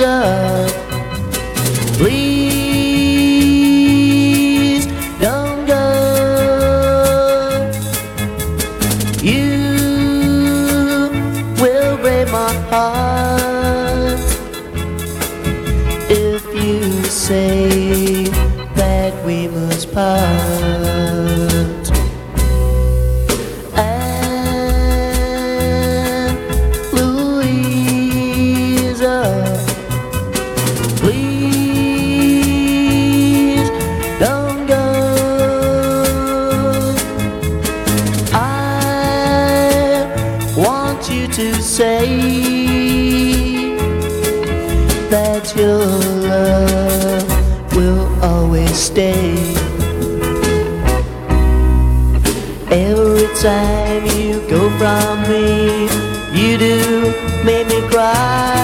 up. Please don't go. You will break my heart if you say that we must part. Say that your love will always stay. Every time you go from me, you do make me cry.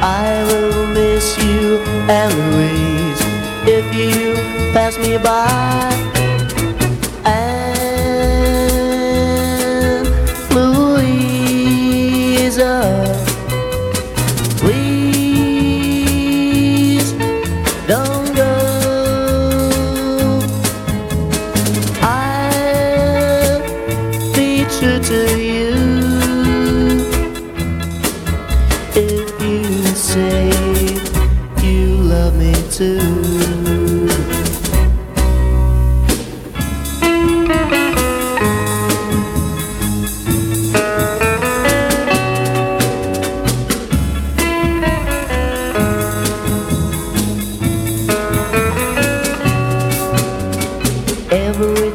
I will miss you Louise if you pass me by. Please don't go. I'll be true to you if you say you love me too.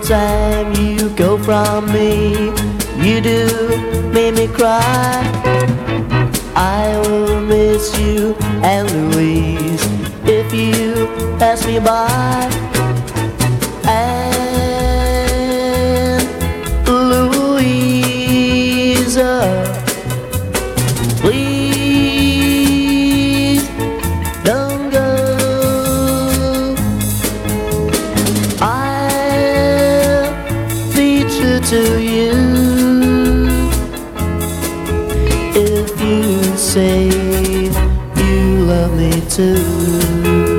Time you go from me, you do make me cry. I will miss you and Louise if you pass me by. To you if you say you love me too.